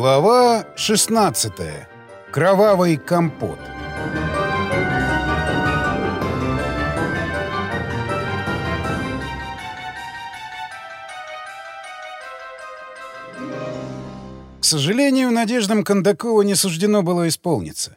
Глава 16. Кровавый компот. К сожалению, надеждам Кондакова не суждено было исполниться.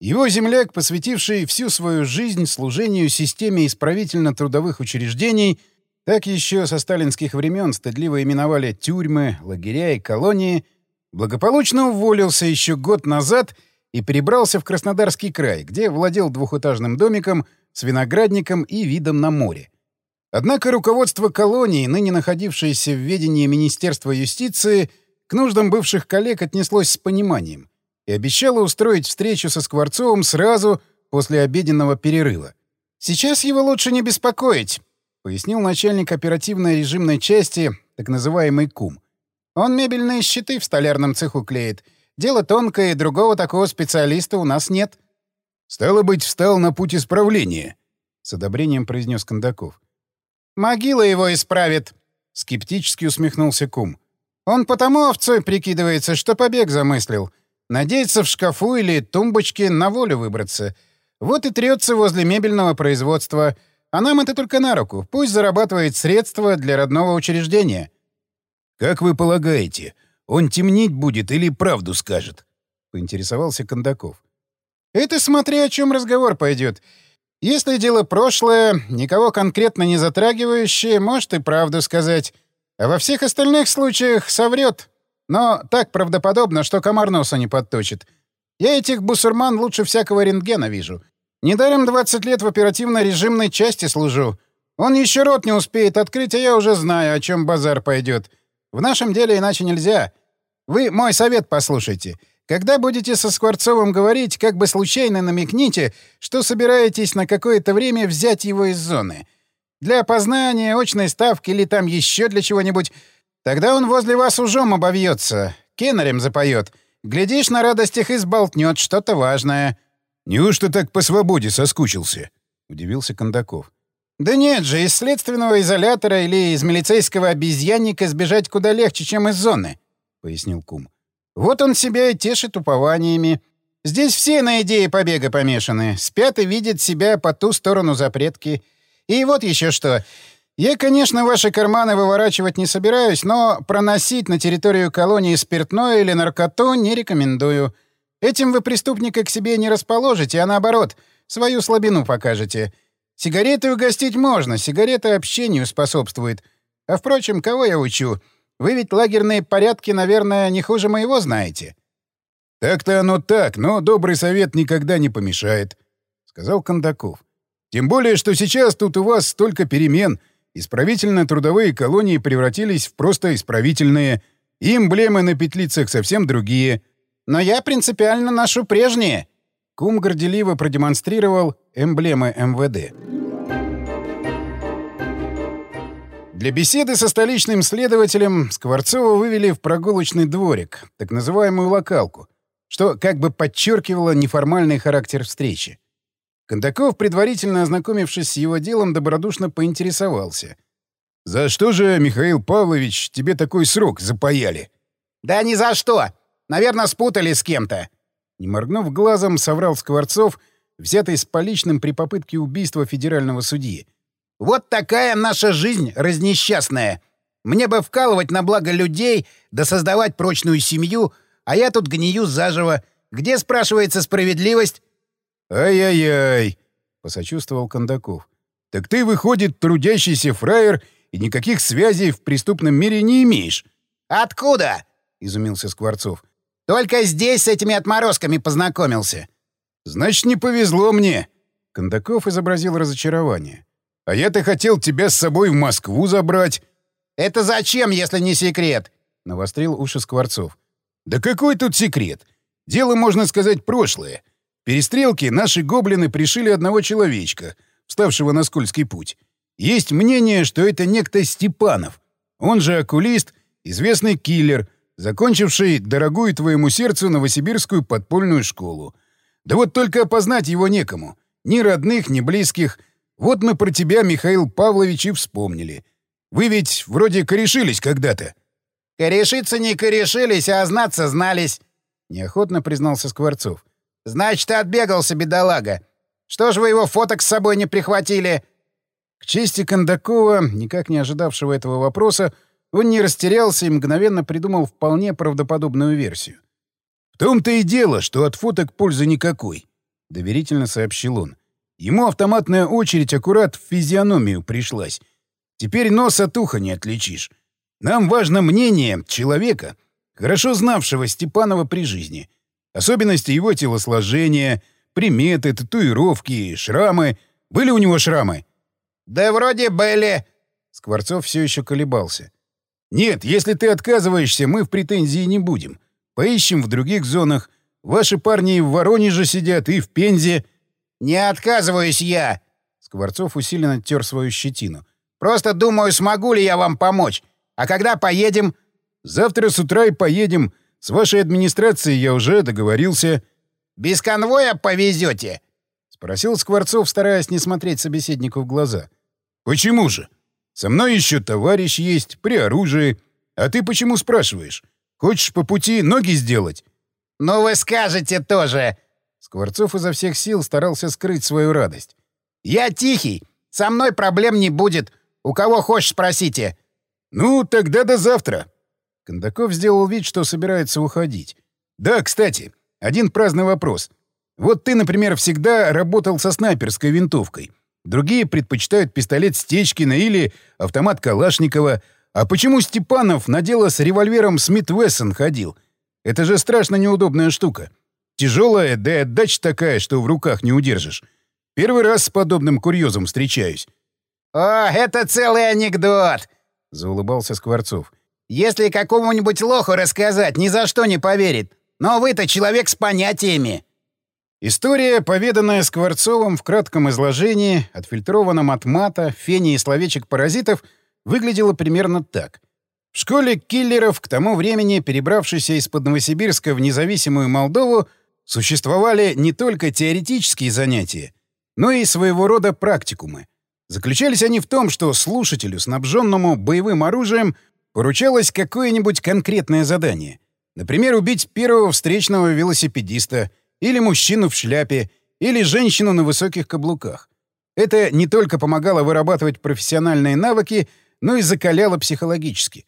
Его земляк, посвятивший всю свою жизнь служению системе исправительно-трудовых учреждений, так еще со сталинских времен стыдливо именовали тюрьмы, лагеря и колонии, благополучно уволился еще год назад и перебрался в Краснодарский край, где владел двухэтажным домиком с виноградником и видом на море. Однако руководство колонии, ныне находившееся в ведении Министерства юстиции, к нуждам бывших коллег отнеслось с пониманием и обещало устроить встречу со Скворцовым сразу после обеденного перерыва. «Сейчас его лучше не беспокоить», — пояснил начальник оперативной режимной части, так называемый КУМ. «Он мебельные щиты в столярном цеху клеит. Дело тонкое, и другого такого специалиста у нас нет». «Стало быть, встал на путь исправления», — с одобрением произнес Кондаков. «Могила его исправит», — скептически усмехнулся кум. «Он потому овцой прикидывается, что побег замыслил. Надеется в шкафу или тумбочке на волю выбраться. Вот и трется возле мебельного производства. А нам это только на руку. Пусть зарабатывает средства для родного учреждения». «Как вы полагаете, он темнить будет или правду скажет?» — поинтересовался Кондаков. «Это смотри, о чем разговор пойдет. Если дело прошлое, никого конкретно не затрагивающее, может и правду сказать. А во всех остальных случаях соврет. Но так правдоподобно, что комар носа не подточит. Я этих бусурман лучше всякого рентгена вижу. Недаром 20 лет в оперативно-режимной части служу. Он еще рот не успеет открыть, а я уже знаю, о чем базар пойдет. В нашем деле иначе нельзя. Вы мой совет послушайте. Когда будете со Скворцовым говорить, как бы случайно намекните, что собираетесь на какое-то время взять его из зоны. Для опознания, очной ставки или там еще для чего-нибудь. Тогда он возле вас ужом обовьется, кеннерем запоет. Глядишь, на радостях и что-то важное. — Неужто так по свободе соскучился? — удивился Кондаков. — Да нет же, из следственного изолятора или из милицейского обезьянника сбежать куда легче, чем из зоны, — пояснил кум. Вот он себя и тешит упованиями. Здесь все на идее побега помешаны. Спят и видят себя по ту сторону запретки. И вот еще что. Я, конечно, ваши карманы выворачивать не собираюсь, но проносить на территорию колонии спиртное или наркоту не рекомендую. Этим вы преступника к себе не расположите, а наоборот, свою слабину покажете. Сигареты угостить можно, сигарета общению способствует. А, впрочем, кого я учу? Вы ведь лагерные порядки, наверное, не хуже моего знаете. — Так-то оно так, но добрый совет никогда не помешает, — сказал Кондаков. — Тем более, что сейчас тут у вас столько перемен. Исправительно-трудовые колонии превратились в просто исправительные. И эмблемы на петлицах совсем другие. Но я принципиально ношу прежние. Кум горделиво продемонстрировал эмблемы МВД. Для беседы со столичным следователем Скворцова вывели в прогулочный дворик, так называемую локалку, что как бы подчеркивало неформальный характер встречи. Кондаков, предварительно ознакомившись с его делом, добродушно поинтересовался. «За что же, Михаил Павлович, тебе такой срок запаяли?» «Да ни за что! Наверное, спутали с кем-то!» Не моргнув глазом, соврал Скворцов, взятый с поличным при попытке убийства федерального судьи. Вот такая наша жизнь разнесчастная. Мне бы вкалывать на благо людей, да создавать прочную семью, а я тут гнию заживо. Где, спрашивается, справедливость? «Ай-яй-яй!» — посочувствовал Кондаков. «Так ты, выходит, трудящийся фраер и никаких связей в преступном мире не имеешь». «Откуда?» — изумился Скворцов. «Только здесь с этими отморозками познакомился». «Значит, не повезло мне». Кондаков изобразил разочарование. А я-то хотел тебя с собой в Москву забрать. — Это зачем, если не секрет? — навострил уши Скворцов. — Да какой тут секрет? Дело, можно сказать, прошлое. Перестрелки наши гоблины пришили одного человечка, вставшего на скользкий путь. Есть мнение, что это некто Степанов. Он же окулист, известный киллер, закончивший дорогую твоему сердцу новосибирскую подпольную школу. Да вот только опознать его некому. Ни родных, ни близких — вот мы про тебя, Михаил Павлович, и вспомнили. Вы ведь вроде корешились когда-то. «Корешиться не корешились, а знаться знались», — неохотно признался Скворцов. «Значит, отбегался, бедолага. Что ж вы его фоток с собой не прихватили?» К чести Кондакова, никак не ожидавшего этого вопроса, он не растерялся и мгновенно придумал вполне правдоподобную версию. «В том-то и дело, что от фоток пользы никакой», — доверительно сообщил он. «Ему автоматная очередь аккурат в физиономию пришлась. Теперь нос от уха не отличишь. Нам важно мнение человека, хорошо знавшего Степанова при жизни. Особенности его телосложения, приметы, татуировки, шрамы. Были у него шрамы?» «Да вроде были». Скворцов все еще колебался. «Нет, если ты отказываешься, мы в претензии не будем. Поищем в других зонах. Ваши парни в Воронеже сидят, и в Пензе». «Не отказываюсь я!» Скворцов усиленно тер свою щетину. «Просто думаю, смогу ли я вам помочь. А когда поедем?» «Завтра с утра и поедем. С вашей администрацией я уже договорился». «Без конвоя повезете?» — спросил Скворцов, стараясь не смотреть собеседнику в глаза. «Почему же? Со мной еще товарищ есть, при оружии. А ты почему спрашиваешь? Хочешь по пути ноги сделать?» «Ну вы скажете тоже!» Скворцов изо всех сил старался скрыть свою радость. «Я тихий. Со мной проблем не будет. У кого хочешь, спросите». «Ну, тогда до завтра». Кондаков сделал вид, что собирается уходить. «Да, кстати, один праздный вопрос. Вот ты, например, всегда работал со снайперской винтовкой. Другие предпочитают пистолет Стечкина или автомат Калашникова. А почему Степанов на дело с револьвером Смит Вессон ходил? Это же страшно неудобная штука. Тяжелая, да и отдача такая, что в руках не удержишь. Первый раз с подобным курьезом встречаюсь. «О, это целый анекдот!» — заулыбался Скворцов. «Если какому-нибудь лоху рассказать, ни за что не поверит. Но вы-то человек с понятиями». История, поведанная Скворцовым в кратком изложении, отфильтрованном от мата, фени и словечек паразитов, выглядела примерно так. В школе киллеров, к тому времени перебравшейся из-под Новосибирска в независимую Молдову, существовали не только теоретические занятия, но и своего рода практикумы. Заключались они в том, что слушателю, снабженному боевым оружием, поручалось какое-нибудь конкретное задание. Например, убить первого встречного велосипедиста — или мужчину в шляпе, или женщину на высоких каблуках. Это не только помогало вырабатывать профессиональные навыки, но и закаляло психологически.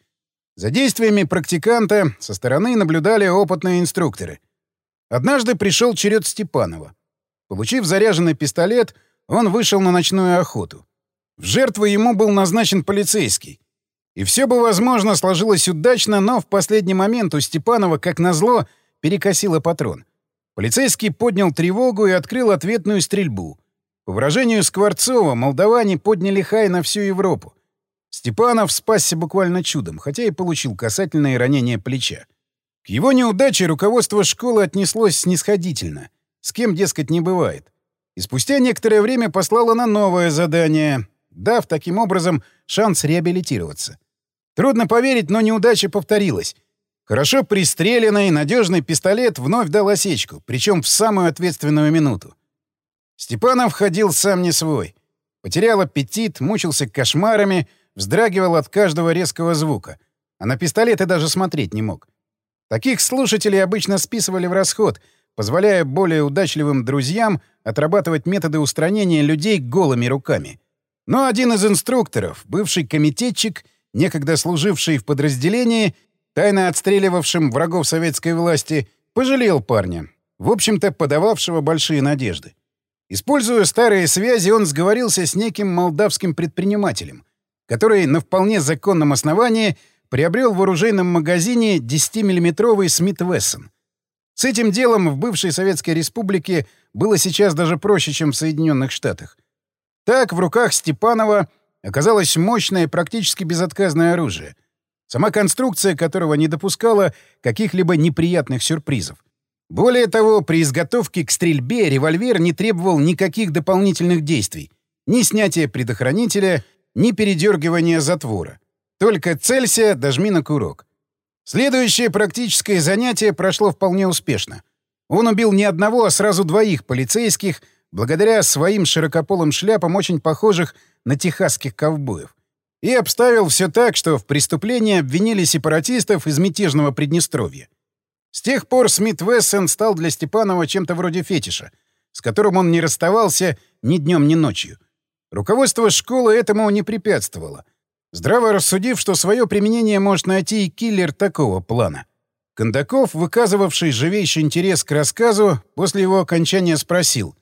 За действиями практиканта со стороны наблюдали опытные инструкторы. Однажды пришел черед Степанова. Получив заряженный пистолет, он вышел на ночную охоту. В жертву ему был назначен полицейский. И все бы, возможно, сложилось удачно, но в последний момент у Степанова, как назло, перекосило патрон. Полицейский поднял тревогу и открыл ответную стрельбу. По выражению Скворцова, молдаване подняли хай на всю Европу. Степанов спасся буквально чудом, хотя и получил касательное ранение плеча. Его неудаче руководство школы отнеслось снисходительно. С кем, дескать, не бывает. И спустя некоторое время послало на новое задание, дав таким образом шанс реабилитироваться. Трудно поверить, но неудача повторилась. Хорошо пристреленный, надежный пистолет вновь дал осечку, причем в самую ответственную минуту. Степанов ходил сам не свой. Потерял аппетит, мучился кошмарами, вздрагивал от каждого резкого звука. А на пистолеты даже смотреть не мог. Таких слушателей обычно списывали в расход, позволяя более удачливым друзьям отрабатывать методы устранения людей голыми руками. Но один из инструкторов, бывший комитетчик, некогда служивший в подразделении, тайно отстреливавшим врагов советской власти, пожалел парня, в общем-то подававшего большие надежды. Используя старые связи, он сговорился с неким молдавским предпринимателем, который на вполне законном основании приобрел в оружейном магазине 10-миллиметровый Смит Вессон. С этим делом в бывшей Советской Республике было сейчас даже проще, чем в Соединенных Штатах. Так, в руках Степанова оказалось мощное, практически безотказное оружие — сама конструкция которого не допускала каких-либо неприятных сюрпризов. Более того, при изготовке к стрельбе револьвер не требовал никаких дополнительных действий. Ни снятия предохранителя, ни передергивания затвора. Только целься, дожми на курок. Следующее практическое занятие прошло вполне успешно. Он убил не одного, а сразу двоих полицейских, благодаря своим широкополым шляпам, очень похожих на техасских ковбоев. и обставил все так, что в преступлении обвинили сепаратистов из мятежного Приднестровья. С тех пор Смит Вессон стал для Степанова чем-то вроде фетиша, с которым он не расставался ни днем, ни ночью. Руководство школы этому не препятствовало, здраво рассудив, что свое применение может найти и киллер такого плана. Кондаков, выказывавший живейший интерес к рассказу, после его окончания спросил,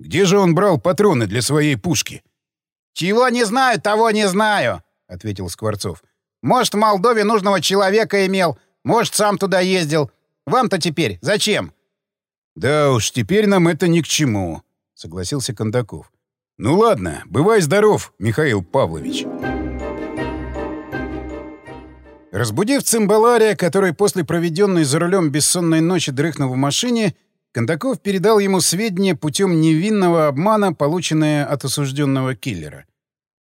где же он брал патроны для своей пушки? «Чего не знаю, того не знаю», — ответил Скворцов. «Может, в Молдове нужного человека имел, может, сам туда ездил. Вам-то теперь зачем?» «Да уж, теперь нам это ни к чему», — согласился Кондаков. «Ну ладно, бывай здоров, Михаил Павлович». Разбудив цимбалария, который после проведенной за рулем бессонной ночи дрыхнул в машине, Кондаков передал ему сведения путем невинного обмана, полученные от осужденного киллера.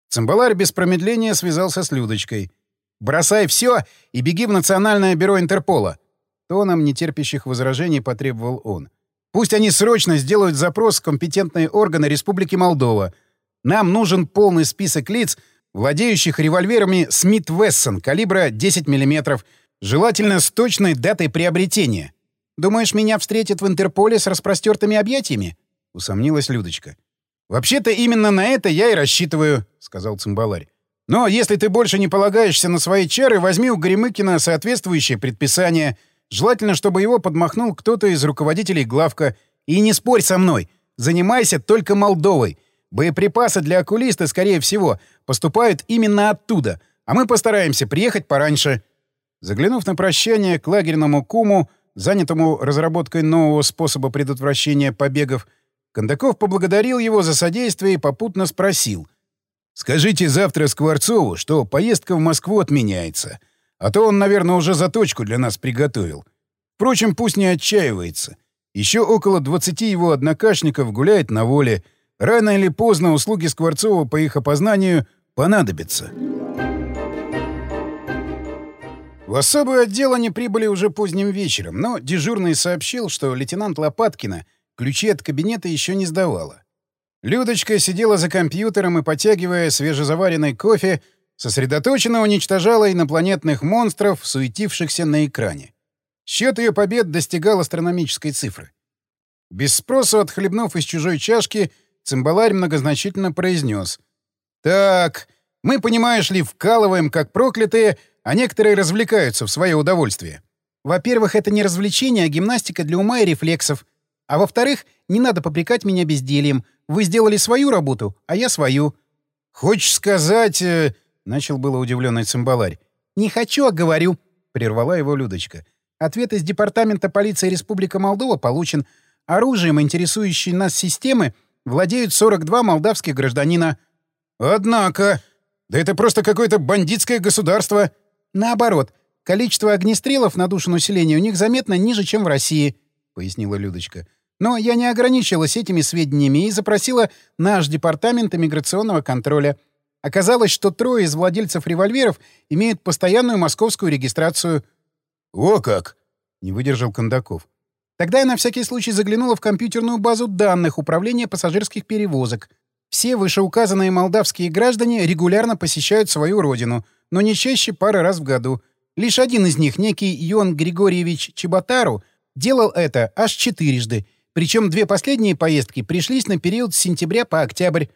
Цимбаларь без промедления связался с Людочкой. «Бросай все и беги в Национальное бюро Интерпола!» Тоном нетерпящих возражений потребовал он. «Пусть они срочно сделают запрос в компетентные органы Республики Молдова. Нам нужен полный список лиц, владеющих револьверами Смит Вессон калибра 10 мм, желательно с точной датой приобретения. Думаешь, меня встретят в Интерполе с распростертыми объятиями?» — усомнилась Людочка. «Вообще-то именно на это я и рассчитываю», — сказал Цимбаларь. «Но если ты больше не полагаешься на свои чары, возьми у Горемыкина соответствующее предписание. Желательно, чтобы его подмахнул кто-то из руководителей главка. И не спорь со мной. Занимайся только Молдовой. Боеприпасы для окулиста, скорее всего, поступают именно оттуда, а мы постараемся приехать пораньше». Заглянув на прощание к лагерному куму, занятому разработкой нового способа предотвращения побегов, Кондаков поблагодарил его за содействие и попутно спросил. «Скажите завтра Скворцову, что поездка в Москву отменяется, а то он, наверное, уже заточку для нас приготовил. Впрочем, пусть не отчаивается. Еще около 20 его однокашников гуляет на воле — Рано или поздно услуги Скворцова по их опознанию понадобятся. В особый отдел они прибыли уже поздним вечером, но дежурный сообщил, что лейтенант Лопаткина ключи от кабинета еще не сдавала. Людочка сидела за компьютером и, потягивая свежезаваренный кофе, сосредоточенно уничтожала инопланетных монстров, суетившихся на экране. Счет ее побед достигал астрономической цифры. Без спроса отхлебнув из чужой чашки — Цимбаларь многозначительно произнес. «Так, мы, понимаешь ли, вкалываем как проклятые, а некоторые развлекаются в свое удовольствие. Во-первых, это не развлечение, а гимнастика для ума и рефлексов. А во-вторых, не надо попрекать меня бездельем. Вы сделали свою работу, а я свою». «Хочешь сказать...» э... — начал было удивленный цимбаларь. «Не хочу, а говорю», — прервала его Людочка. «Ответ из Департамента полиции Республика Молдова получен. Оружием, интересующей нас системы, — владеют 42 молдавских гражданина. Однако... Да это просто какое-то бандитское государство. Наоборот, количество огнестрелов на душу населения у них заметно ниже, чем в России, — пояснила Людочка. Но я не ограничилась этими сведениями и запросила наш департамент иммиграционного контроля. Оказалось, что трое из владельцев револьверов имеют постоянную московскую регистрацию. — О как! — не выдержал Кондаков. Тогда я на всякий случай заглянула в компьютерную базу данных Управления пассажирских перевозок. Все вышеуказанные молдавские граждане регулярно посещают свою родину, но не чаще пары раз в году. Лишь один из них, некий Ион Григорьевич Чеботару, делал это аж четырежды, причем две последние поездки пришлись на период с сентября по октябрь.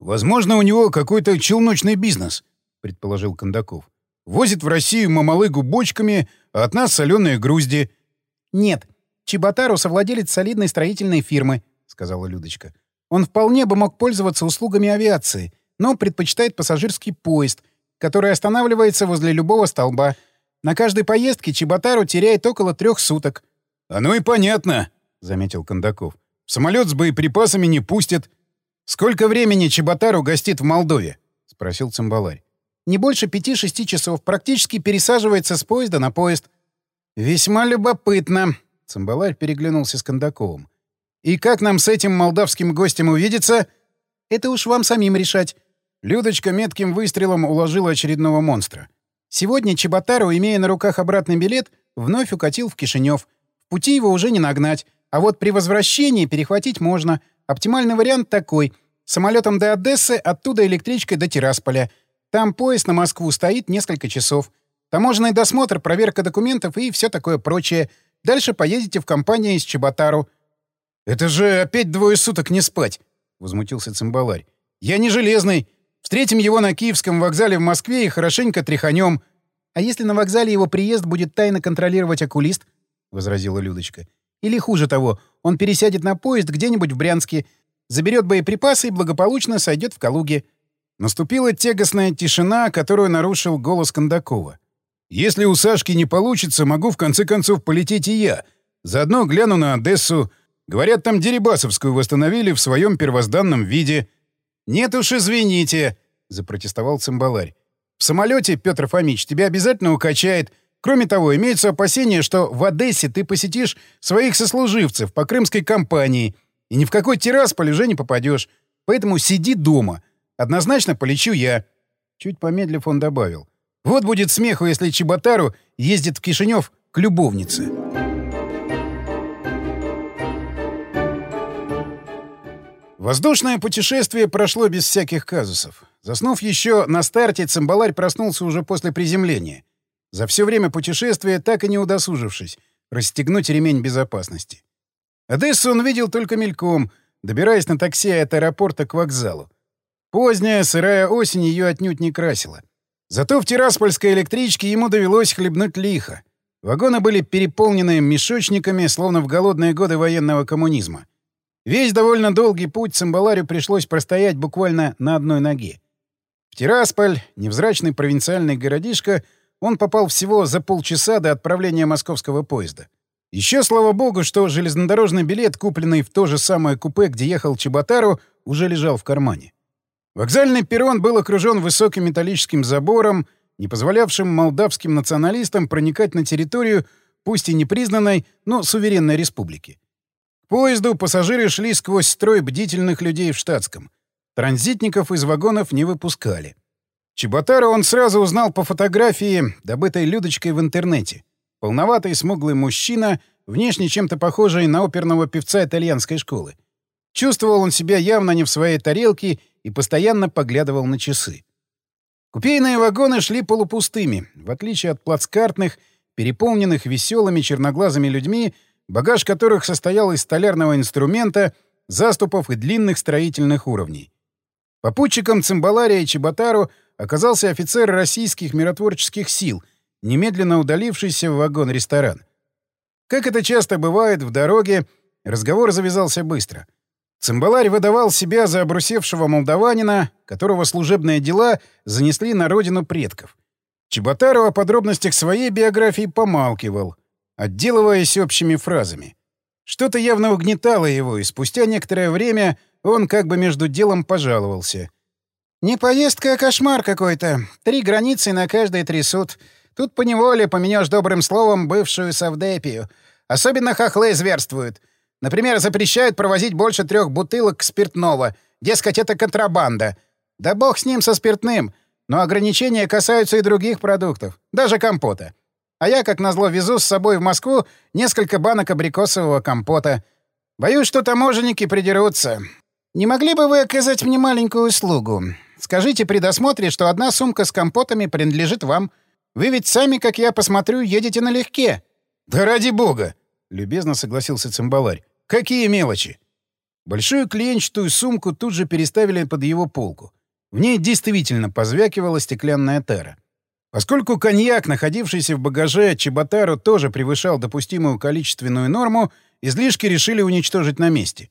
«Возможно, у него какой-то челночный бизнес», — предположил Кондаков. «Возит в Россию мамалыгу бочками, а от нас соленые грузди». «Нет, Чеботару — совладелец солидной строительной фирмы», — сказала Людочка. «Он вполне бы мог пользоваться услугами авиации, но предпочитает пассажирский поезд, который останавливается возле любого столба. На каждой поездке Чеботару теряет около трех суток». «Оно и понятно», — заметил Кондаков. «В самолет с боеприпасами не пустят». «Сколько времени Чеботару гостит в Молдове?» — спросил Цимбаларь. «Не больше пяти-шести часов. Практически пересаживается с поезда на поезд». «Весьма любопытно», Цимбаларь переглянулся с Кондаковым. «И как нам с этим молдавским гостем увидеться?» «Это уж вам самим решать». Людочка метким выстрелом уложила очередного монстра. Сегодня Чеботару, имея на руках обратный билет, вновь укатил в Кишинев. В пути его уже не нагнать. А вот при возвращении перехватить можно. Оптимальный вариант такой. Самолетом до Одессы, оттуда электричкой до Тирасполя. Там поезд на Москву стоит несколько часов. Таможенный досмотр, проверка документов и все такое прочее. Дальше поедете в компанию из Чеботару». «Это же опять двое суток не спать!» — возмутился цимбаларь. «Я не железный. Встретим его на Киевском вокзале в Москве и хорошенько тряханем». «А если на вокзале его приезд будет тайно контролировать окулист?» — возразила Людочка. «Или хуже того, он пересядет на поезд где-нибудь в Брянске, заберет боеприпасы и благополучно сойдет в Калуге». Наступила тягостная тишина, которую нарушил голос Кондакова. «Если у Сашки не получится, могу в конце концов полететь и я. Заодно гляну на Одессу. Говорят, там Дерибасовскую восстановили в своем первозданном виде». «Нет уж, извините», — запротестовал цимбаларь. «В самолете, Петр Фомич, тебя обязательно укачает. Кроме того, имеются опасения, что в Одессе ты посетишь своих сослуживцев по крымской кампании, и ни в какой Тирасполь уже не попадешь. Поэтому сиди дома. Однозначно полечу я. Чуть помедлив, он добавил. Вот будет смеху, если Чеботару ездит в Кишинев к любовнице. Воздушное путешествие прошло без всяких казусов. Заснув еще на старте, цимбаларь проснулся уже после приземления. За все время путешествия, так и не удосужившись, расстегнуть ремень безопасности. Одессу он видел только мельком, добираясь на такси от аэропорта к вокзалу. Поздняя сырая осень ее отнюдь не красила. Зато в Тираспольской электричке ему довелось хлебнуть лихо. Вагоны были переполнены мешочниками, словно в голодные годы военного коммунизма. Весь довольно долгий путь Цимбаларю пришлось простоять буквально на одной ноге. В Тирасполь, невзрачный провинциальный городишко, он попал всего за полчаса до отправления московского поезда. Еще слава богу, что железнодорожный билет, купленный в то же самое купе, где ехал Чеботару, уже лежал в кармане. Вокзальный перрон был окружен высоким металлическим забором, не позволявшим молдавским националистам проникать на территорию, пусть и непризнанной, но суверенной республики. К поезду пассажиры шли сквозь строй бдительных людей в штатском. Транзитников из вагонов не выпускали. Чеботара он сразу узнал по фотографии, добытой Людочкой в интернете. Полноватый смуглый мужчина, внешне чем-то похожий на оперного певца итальянской школы. Чувствовал он себя явно не в своей тарелке и постоянно поглядывал на часы. Купейные вагоны шли полупустыми, в отличие от плацкартных, переполненных веселыми черноглазыми людьми, багаж которых состоял из столярного инструмента, заступов и длинных строительных уровней. Попутчиком Цимбалария и Чеботару оказался офицер российских миротворческих сил, немедленно удалившийся в вагон-ресторан. Как это часто бывает в дороге, разговор завязался быстро — Цимбаларь выдавал себя за обрусевшего молдаванина, которого служебные дела занесли на родину предков. Чеботару о подробностях своей биографии помалкивал, отделываясь общими фразами. Что-то явно угнетало его, и спустя некоторое время он как бы между делом пожаловался. «Не поездка, а кошмар какой-то. Три границы на каждой трясут. Тут поневоле поменешь добрым словом бывшую Савдепию. Особенно хохлы зверствуют. Например, запрещают провозить больше трех бутылок спиртного. Дескать, это контрабанда. Да бог с ним, со спиртным. Но ограничения касаются и других продуктов. Даже компота. А я, как назло, везу с собой в Москву несколько банок абрикосового компота. Боюсь, что таможенники придерутся. Не могли бы вы оказать мне маленькую услугу? Скажите при досмотре, что одна сумка с компотами принадлежит вам. Вы ведь сами, как я посмотрю, едете налегке. Да ради бога! — любезно согласился цимбаларь. «Какие мелочи!» Большую клиенчатую сумку тут же переставили под его полку. В ней действительно позвякивала стеклянная тара. Поскольку коньяк, находившийся в багаже Чеботару, тоже превышал допустимую количественную норму, излишки решили уничтожить на месте.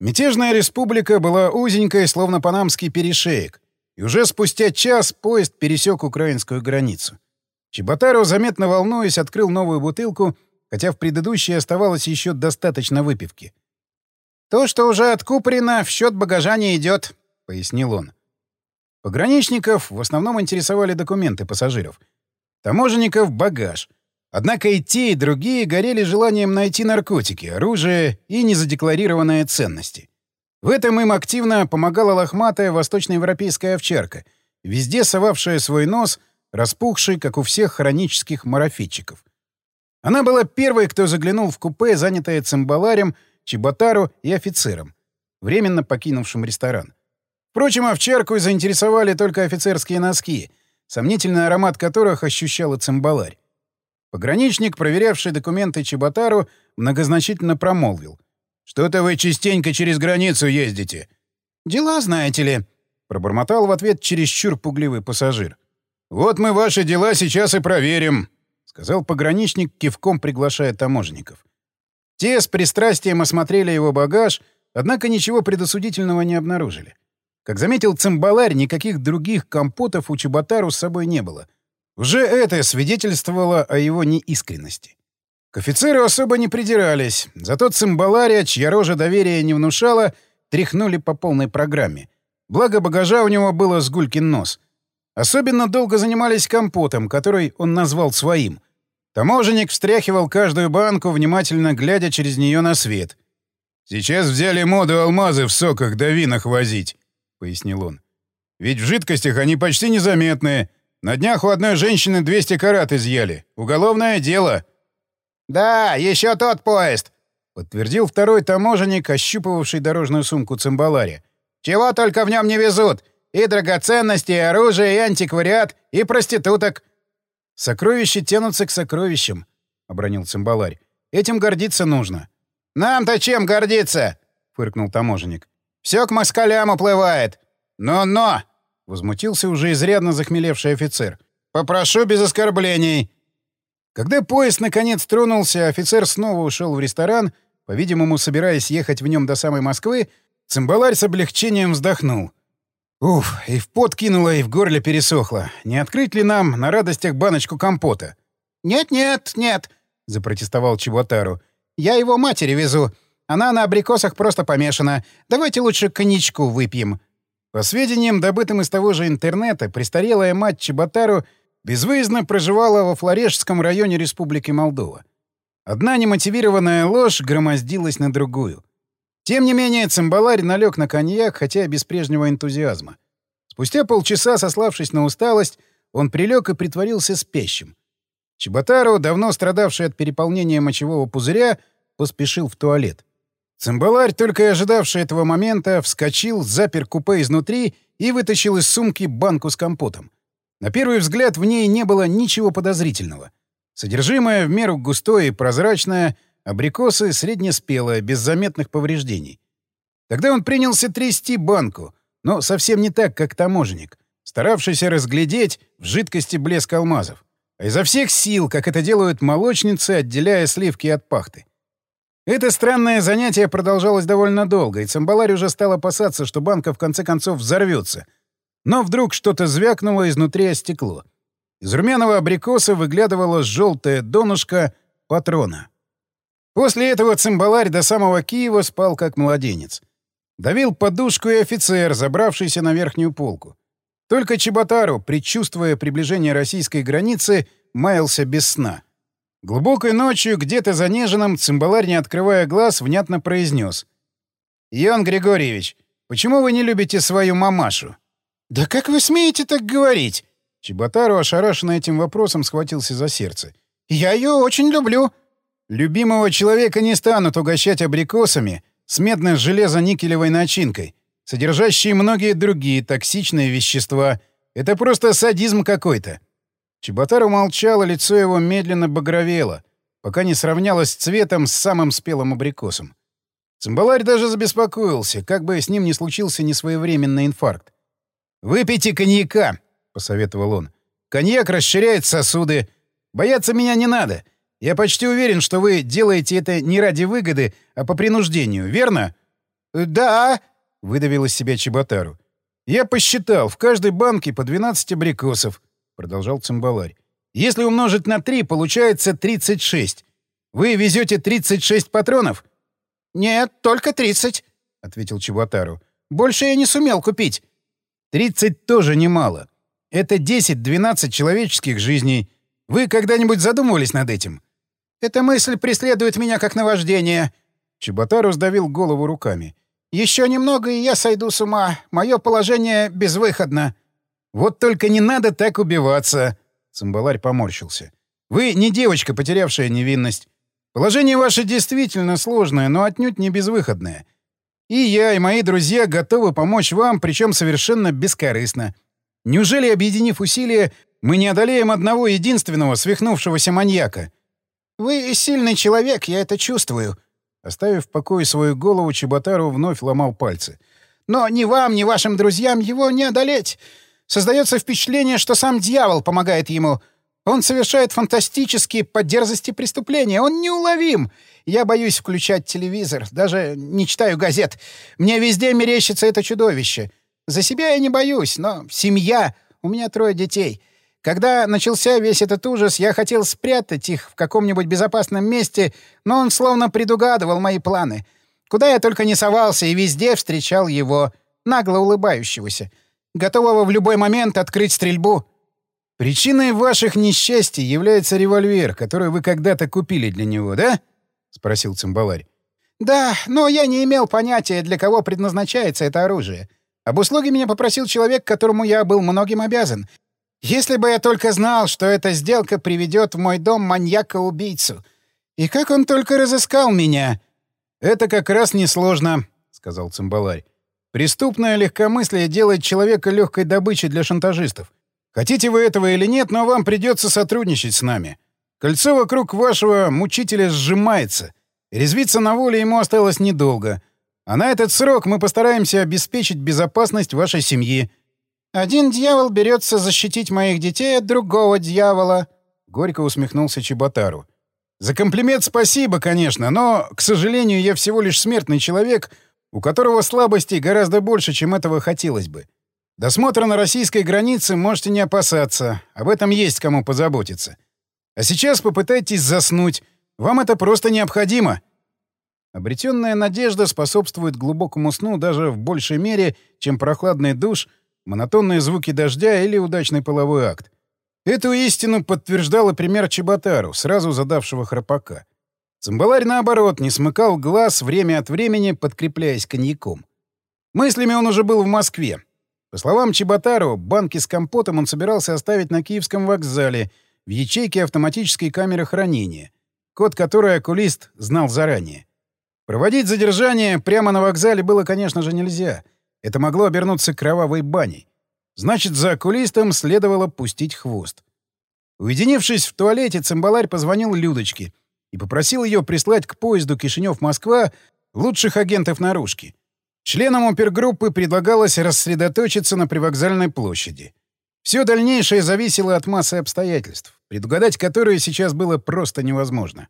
Мятежная республика была узенькой, словно панамский перешеек, и уже спустя час поезд пересек украинскую границу. Чеботару, заметно волнуясь, открыл новую бутылку хотя в предыдущей оставалось еще достаточно выпивки. «То, что уже откупорено, в счет багажа не идет», — пояснил он. Пограничников в основном интересовали документы пассажиров. Таможенников — багаж. Однако и те, и другие горели желанием найти наркотики, оружие и незадекларированные ценности. В этом им активно помогала лохматая восточноевропейская овчарка, везде совавшая свой нос, распухший, как у всех хронических марафетчиков. Она была первой, кто заглянул в купе, занятое цимбаларем, чеботару и офицером, временно покинувшим ресторан. Впрочем, овчарку заинтересовали только офицерские носки, сомнительный аромат которых ощущал и цимбаларь. Пограничник, проверявший документы Чеботару, многозначительно промолвил. «Что-то вы частенько через границу ездите». «Дела, знаете ли», — пробормотал в ответ чересчур пугливый пассажир. «Вот мы ваши дела сейчас и проверим», — сказал пограничник, кивком приглашая таможенников. Те с пристрастием осмотрели его багаж, однако ничего предосудительного не обнаружили. Как заметил цимбаларь, никаких других компотов у Чеботару с собой не было. Уже это свидетельствовало о его неискренности. К офицеру особо не придирались, зато цимбалария, чья рожа доверия не внушала, тряхнули по полной программе. Благо багажа у него было с гулькин нос. Особенно долго занимались компотом, который он назвал своим. Таможенник встряхивал каждую банку, внимательно глядя через нее на свет. «Сейчас взяли моду алмазы в соках да винах возить», — пояснил он. «Ведь в жидкостях они почти незаметные. На днях у одной женщины 200 карат изъяли. Уголовное дело». «Да, еще тот поезд», — подтвердил второй таможенник, ощупывавший дорожную сумку цимбалари. «Чего только в нем не везут. И драгоценности, и оружие, и антиквариат, и проституток». «Сокровища тянутся к сокровищам», — обронил цимбаларь. «Этим гордиться нужно». «Нам-то чем гордиться?» — фыркнул таможенник. Все к москалям уплывает. Но-но!» — возмутился уже изрядно захмелевший офицер. «Попрошу без оскорблений!» Когда поезд наконец тронулся, офицер снова ушел в ресторан, по-видимому, собираясь ехать в нем до самой Москвы, цимбаларь с облегчением вздохнул. «Уф, и в пот кинуло, и в горле пересохло. Не открыть ли нам на радостях баночку компота?» «Нет-нет, нет», — запротестовал Чеботару. «Я его матери везу. Она на абрикосах просто помешана. Давайте лучше коньячку выпьем». По сведениям, добытым из того же интернета, престарелая мать Чеботару безвыездно проживала во Флорешском районе Республики Молдова. Одна немотивированная ложь громоздилась на другую. Тем не менее, цимбаларь налег на коньяк, хотя без прежнего энтузиазма. Спустя полчаса, сославшись на усталость, он прилег и притворился спящим. Чеботару, давно страдавший от переполнения мочевого пузыря, поспешил в туалет. Цимбаларь, только и ожидавший этого момента, вскочил, запер купе изнутри и вытащил из сумки банку с компотом. На первый взгляд в ней не было ничего подозрительного. Содержимое в меру густое и прозрачное, абрикосы среднеспелое, без заметных повреждений. Тогда он принялся трясти банку, но совсем не так, как таможенник, старавшийся разглядеть в жидкости блеск алмазов, а изо всех сил, как это делают молочницы, отделяя сливки от пахты. Это странное занятие продолжалось довольно долго, и Цимбаларь уже стал опасаться, что банка в конце концов взорвется. Но вдруг что-то звякнуло изнутри о стекло. Из румяного абрикоса выглядывало желтое донышко патрона. После этого Цимбаларь до самого Киева спал как младенец. Давил подушку и офицер, забравшийся на верхнюю полку. Только Чеботару, предчувствуя приближение российской границы, маялся без сна. Глубокой ночью, где-то за Нежином, цимбаларь, не открывая глаз, внятно произнес. «Иоанн Григорьевич, почему вы не любите свою мамашу?» «Да как вы смеете так говорить?» Чеботару, ошарашенный этим вопросом, схватился за сердце. «Я ее очень люблю». «Любимого человека не станут угощать абрикосами с медно-железо-никелевой начинкой, содержащие многие другие токсичные вещества. Это просто садизм какой-то. Чеботар умолчал, лицо его медленно багровело, пока не сравнялось цветом с самым спелым абрикосом. Цимбаларь даже забеспокоился, как бы с ним не случился несвоевременный инфаркт. «Выпейте коньяка», — посоветовал он. «Коньяк расширяет сосуды. Бояться меня не надо. Я почти уверен, что вы делаете это не ради выгоды, а по принуждению, верно?» «Да», — выдавил из себя Чеботару. «Я посчитал, в каждой банке по 12 абрикосов. — продолжал цимбаларь. «Если умножить на 3, получается 36. Вы везете 36 патронов?» «Нет, только 30», — ответил Чеботару. «Больше я не сумел купить». «30 тоже немало. Это 10-12 человеческих жизней. Вы когда-нибудь задумывались над этим?» «Эта мысль преследует меня как наваждение». Чеботару сдавил голову руками. «Еще немного, и я сойду с ума. Мое положение безвыходно». «Вот только не надо так убиваться!» Цимбаларь поморщился. «Вы не девочка, потерявшая невинность. Положение ваше действительно сложное, но отнюдь не безвыходное. И я, и мои друзья готовы помочь вам, причем совершенно бескорыстно. Неужели, объединив усилия, мы не одолеем одного единственного свихнувшегося маньяка? Вы сильный человек, я это чувствую. Оставив в покое свою голову, Чеботару вновь ломал пальцы. Но ни вам, ни вашим друзьям его не одолеть. Создается впечатление, что сам дьявол помогает ему. Он совершает фантастические по дерзости преступления. Он неуловим. Я боюсь включать телевизор, даже не читаю газет. Мне везде мерещится это чудовище. За себя я не боюсь, но семья... У меня трое детей. Когда начался весь этот ужас, я хотел спрятать их в каком-нибудь безопасном месте, но он словно предугадывал мои планы. Куда я только не совался и везде встречал его, нагло улыбающегося, готового в любой момент открыть стрельбу. Причиной ваших несчастий является револьвер, который вы когда-то купили для него, да? — спросил цимбаларь. «Да, но я не имел понятия, для кого предназначается это оружие. Об услуге меня попросил человек, которому я был многим обязан. Если бы я только знал, что эта сделка приведет в мой дом маньяка-убийцу. И как он только разыскал меня!» «Это как раз несложно», — сказал цимбаларь. «Преступное легкомыслие делает человека легкой добычей для шантажистов. Хотите вы этого или нет, но вам придется сотрудничать с нами. Кольцо вокруг вашего мучителя сжимается. Резвиться на воле ему осталось недолго. А на этот срок мы постараемся обеспечить безопасность вашей семьи. Один дьявол берется защитить моих детей от другого дьявола. Горько усмехнулся Чеботару. За комплимент спасибо, конечно, но, к сожалению, я всего лишь смертный человек, у которого слабостей гораздо больше, чем этого хотелось бы. Досмотра на российской границе можете не опасаться. Об этом есть кому позаботиться. А сейчас попытайтесь заснуть. Вам это просто необходимо. Обретенная надежда способствует глубокому сну даже в большей мере, чем прохладный душ, монотонные звуки дождя или удачный половой акт. Эту истину подтверждал и пример Чеботару, сразу задавшего храпака. Цимбаларь, наоборот, не смыкал глаз, время от времени подкрепляясь коньяком. Мыслями он уже был в Москве. По словам Чеботару, банки с компотом он собирался оставить на Киевском вокзале — в ячейке автоматической камеры хранения, код которой окулист знал заранее. Проводить задержание прямо на вокзале было, конечно же, нельзя. Это могло обернуться кровавой баней. Значит, за окулистом следовало пустить хвост. Уединившись в туалете, цимбаларь позвонил Людочке и попросил ее прислать к поезду Кишинев-Москва лучших агентов наружки. Членам опергруппы предлагалось рассредоточиться на привокзальной площади. Все дальнейшее зависело от массы обстоятельств, предугадать которые сейчас было просто невозможно.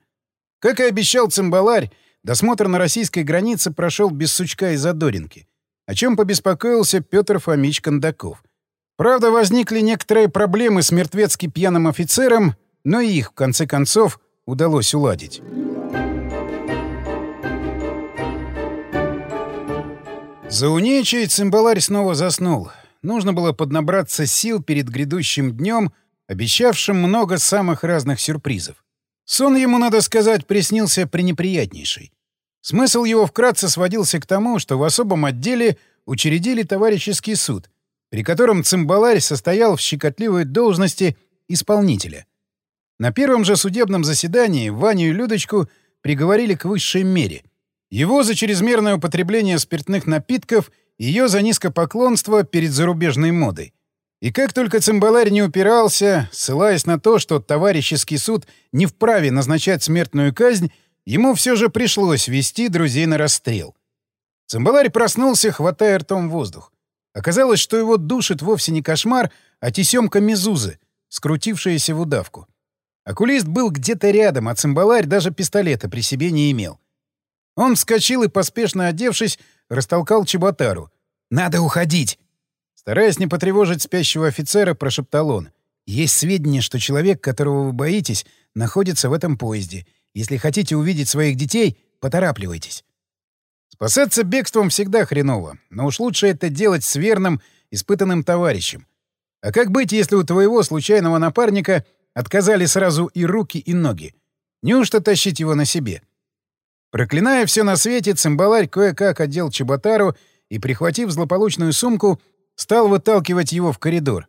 Как и обещал цимбаларь, досмотр на российской границе прошел без сучка и задоринки, о чем побеспокоился Петр Фомич Кондаков. Правда, возникли некоторые проблемы с мертвецки пьяным офицером, но и их, в конце концов, удалось уладить. За унечей цимбаларь снова заснул — Нужно было поднабраться сил перед грядущим днем, обещавшим много самых разных сюрпризов. Сон ему, надо сказать, приснился пренеприятнейший. Смысл его вкратце сводился к тому, что в особом отделе учредили товарищеский суд, при котором цимбаларь состоял в щекотливой должности исполнителя. На первом же судебном заседании Ваню и Людочку приговорили к высшей мере. Его за чрезмерное употребление спиртных напитков — ее за низкопоклонство перед зарубежной модой. И как только цимбаларь не упирался, ссылаясь на то, что товарищеский суд не вправе назначать смертную казнь, ему все же пришлось вести друзей на расстрел. Цимбаларь проснулся, хватая ртом воздух. Оказалось, что его душит вовсе не кошмар, а тесемка мезузы, скрутившаяся в удавку. Окулист был где-то рядом, а цимбаларь даже пистолета при себе не имел. Он вскочил и, поспешно одевшись, растолкал Чеботару. «Надо уходить!» Стараясь не потревожить спящего офицера, прошептал он. «Есть сведения, что человек, которого вы боитесь, находится в этом поезде. Если хотите увидеть своих детей, поторапливайтесь». Спасаться бегством всегда хреново, но уж лучше это делать с верным, испытанным товарищем. А как быть, если у твоего случайного напарника отказали сразу и руки, и ноги? Неужто тащить его на себе? — Проклиная все на свете, цимбаларь кое-как одел Чеботару и, прихватив злополучную сумку, стал выталкивать его в коридор.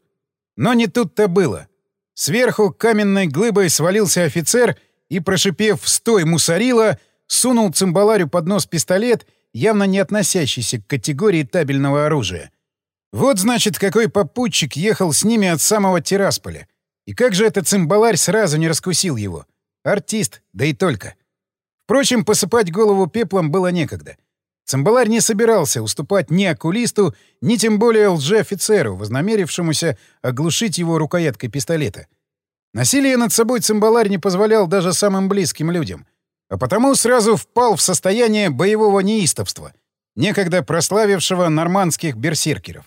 Но не тут-то было. Сверху каменной глыбой свалился офицер и, прошипев «Стой, мусорила!», сунул цимбаларю под нос пистолет явно не относящийся к категории табельного оружия. Вот, значит, какой попутчик ехал с ними от самого Тирасполя. И как же этот цимбаларь сразу не раскусил его? Артист, да и только. Впрочем, посыпать голову пеплом было некогда. Цимбаларь не собирался уступать ни окулисту, ни тем более лже-офицеру, вознамерившемуся оглушить его рукояткой пистолета. Насилие над собой цимбаларь не позволял даже самым близким людям, а потому сразу впал в состояние боевого неистовства, некогда прославившего нормандских берсеркеров.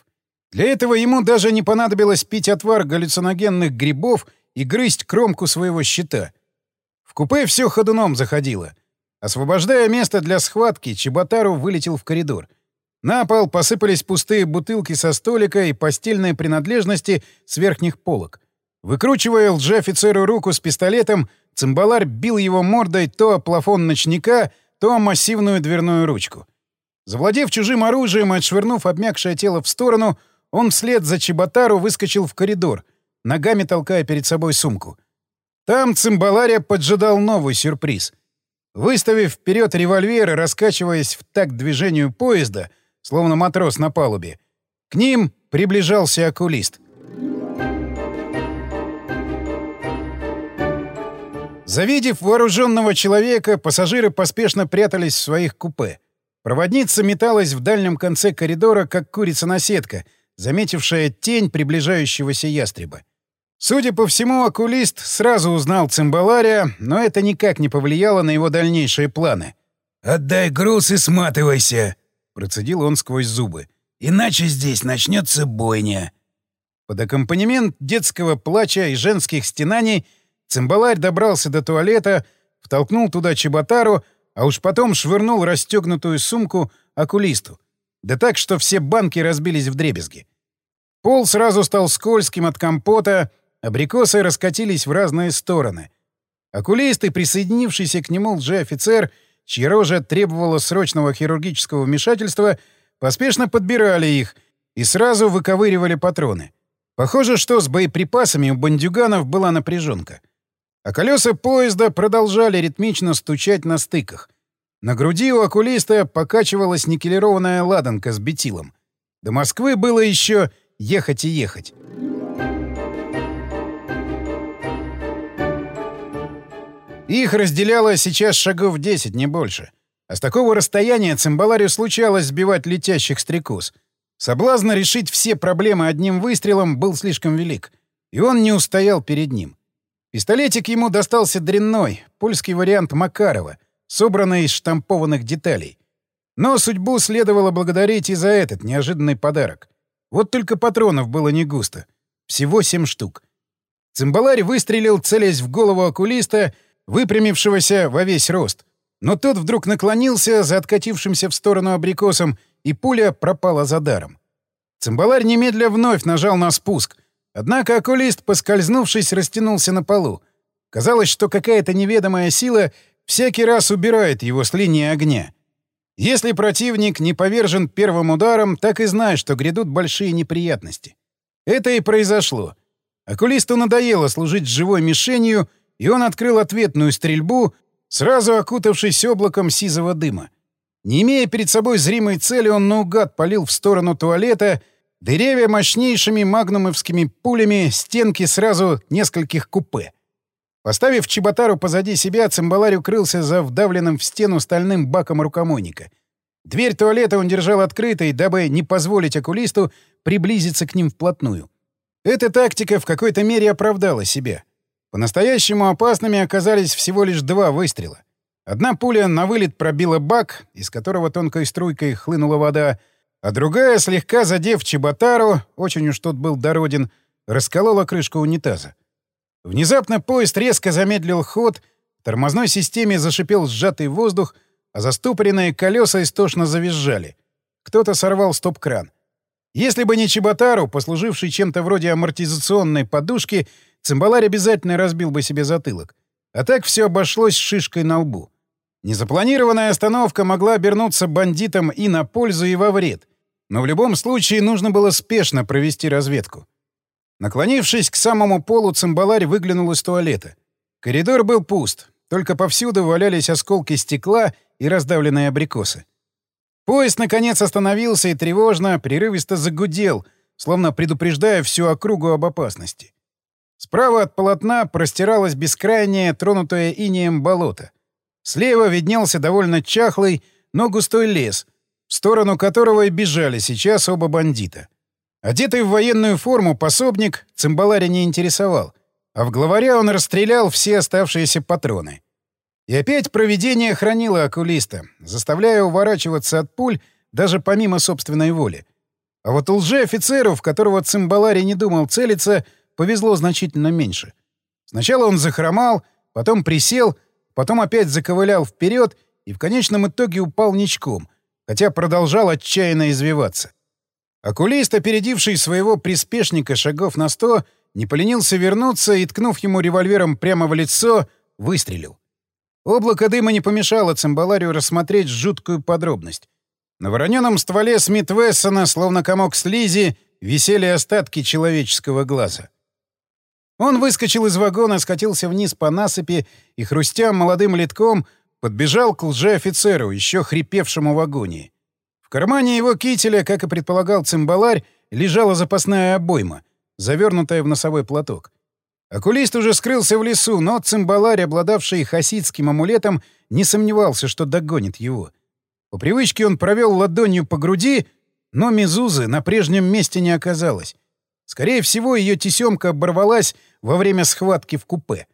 Для этого ему даже не понадобилось пить отвар галлюциногенных грибов и грызть кромку своего щита. В купе все ходуном заходило. Освобождая место для схватки, Чеботару вылетел в коридор. На пол посыпались пустые бутылки со столика и постельные принадлежности с верхних полок. Выкручивая лже-офицеру руку с пистолетом, цимбаларь бил его мордой то о плафон ночника, то о массивную дверную ручку. Завладев чужим оружием и отшвырнув обмякшее тело в сторону, он вслед за Чеботару выскочил в коридор, ногами толкая перед собой сумку. Там цимбаларя поджидал новый сюрприз — Выставив вперед револьвер и раскачиваясь в такт движению поезда, словно матрос на палубе, к ним приближался окулист. Завидев вооруженного человека, пассажиры поспешно прятались в своих купе. Проводница металась в дальнем конце коридора, как курица-наседка, заметившая тень приближающегося ястреба. Судя по всему, окулист сразу узнал цимбалария, но это никак не повлияло на его дальнейшие планы. «Отдай груз и сматывайся!» — процедил он сквозь зубы. «Иначе здесь начнется бойня!» Под аккомпанемент детского плача и женских стенаний цимбаларь добрался до туалета, втолкнул туда чеботару, а уж потом швырнул расстегнутую сумку окулисту. Да так, что все банки разбились в дребезги. Пол сразу стал скользким от компота, Абрикосы раскатились в разные стороны. Окулист и присоединившийся к нему лже-офицер, чья рожа требовала срочного хирургического вмешательства, поспешно подбирали их и сразу выковыривали патроны. Похоже, что с боеприпасами у бандюганов была напряженка. А колеса поезда продолжали ритмично стучать на стыках. На груди у окулиста покачивалась никелированная ладанка с бетилом. До Москвы было еще ехать и ехать. Их разделяло сейчас шагов 10, не больше. А с такого расстояния цимбаларию случалось сбивать летящих стрекоз. Соблазн решить все проблемы одним выстрелом был слишком велик, и он не устоял перед ним. Пистолетик ему достался дрянной, польский вариант Макарова, собранный из штампованных деталей. Но судьбу следовало благодарить и за этот неожиданный подарок. Вот только патронов было не густо. Всего семь штук. Цимбаларь выстрелил, целясь в голову окулиста — выпрямившегося во весь рост. Но тот вдруг наклонился за откатившимся в сторону абрикосом, и пуля пропала за даром. Цимбаларь немедля вновь нажал на спуск. Однако окулист, поскользнувшись, растянулся на полу. Казалось, что какая-то неведомая сила всякий раз убирает его с линии огня. Если противник не повержен первым ударом, так и знай, что грядут большие неприятности. Это и произошло. Окулисту надоело служить живой мишенью — и он открыл ответную стрельбу, сразу окутавшись облаком сизого дыма. Не имея перед собой зримой цели, он наугад полил в сторону туалета, дырявя мощнейшими магнумовскими пулями стенки сразу нескольких купе. Поставив Чеботару позади себя, цимбаларь укрылся за вдавленным в стену стальным баком рукомойника. Дверь туалета он держал открытой, дабы не позволить окулисту приблизиться к ним вплотную. Эта тактика в какой-то мере оправдала себя — по-настоящему опасными оказались всего лишь два выстрела. Одна пуля на вылет пробила бак, из которого тонкой струйкой хлынула вода, а другая, слегка задев Чеботару, очень уж тот был дороден, расколола крышку унитаза. Внезапно поезд резко замедлил ход, в тормозной системе зашипел сжатый воздух, а застопоренные колеса истошно завизжали. Кто-то сорвал стоп-кран. Если бы не Чеботару, послуживший чем-то вроде амортизационной подушки, Цимбаларь обязательно разбил бы себе затылок. А так все обошлось шишкой на лбу. Незапланированная остановка могла обернуться бандитам и на пользу, и во вред. Но в любом случае нужно было спешно провести разведку. Наклонившись к самому полу, цимбаларь выглянул из туалета. Коридор был пуст, только повсюду валялись осколки стекла и раздавленные абрикосы. Поезд, наконец, остановился и тревожно, прерывисто загудел, словно предупреждая всю округу об опасности. Справа от полотна простиралось бескрайнее, тронутое инеем болото. Слева виднелся довольно чахлый, но густой лес, в сторону которого и бежали сейчас оба бандита. Одетый в военную форму пособник цимбаларя не интересовал, а в главаря он расстрелял все оставшиеся патроны. И опять провидение хранило окулиста, заставляя уворачиваться от пуль даже помимо собственной воли. А вот лже-офицеру, в которого цимбалари не думал целиться, повезло значительно меньше. Сначала он захромал, потом присел, потом опять заковылял вперед и в конечном итоге упал ничком, хотя продолжал отчаянно извиваться. Окулист, опередивший своего приспешника шагов на сто, не поленился вернуться и, ткнув ему револьвером прямо в лицо, выстрелил. Облако дыма не помешало цимбаларию рассмотреть жуткую подробность. На вороненом стволе Смит Вессона, словно комок слизи, висели остатки человеческого глаза. Он выскочил из вагона, скатился вниз по насыпи и, хрустя молодым литком, подбежал к лжеофицеру, еще хрипевшему в агонии. В кармане его кителя, как и предполагал цимбаларь, лежала запасная обойма, завернутая в носовой платок. Окулист уже скрылся в лесу, но цимбаларь, обладавший хасидским амулетом, не сомневался, что догонит его. По привычке он провел ладонью по груди, но Мезузы на прежнем месте не оказалось. Скорее всего, ее тесемка оборвалась во время схватки в купе.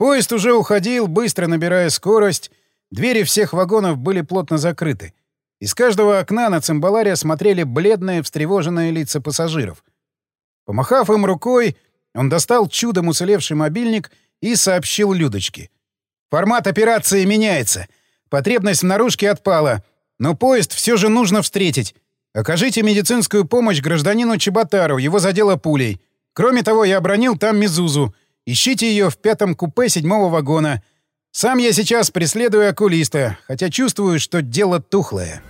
Поезд уже уходил, быстро набирая скорость. Двери всех вагонов были плотно закрыты. Из каждого окна на цимбаларе смотрели бледные, встревоженные лица пассажиров. Помахав им рукой, он достал чудом уцелевший мобильник и сообщил Людочке. «Формат операции меняется. Потребность в наружке отпала. Но поезд все же нужно встретить. Окажите медицинскую помощь гражданину Чеботару, его задело пулей. Кроме того, я обронил там Мизузу. Ищите ее в пятом купе седьмого вагона. Сам я сейчас преследую окулиста, хотя чувствую, что дело тухлое».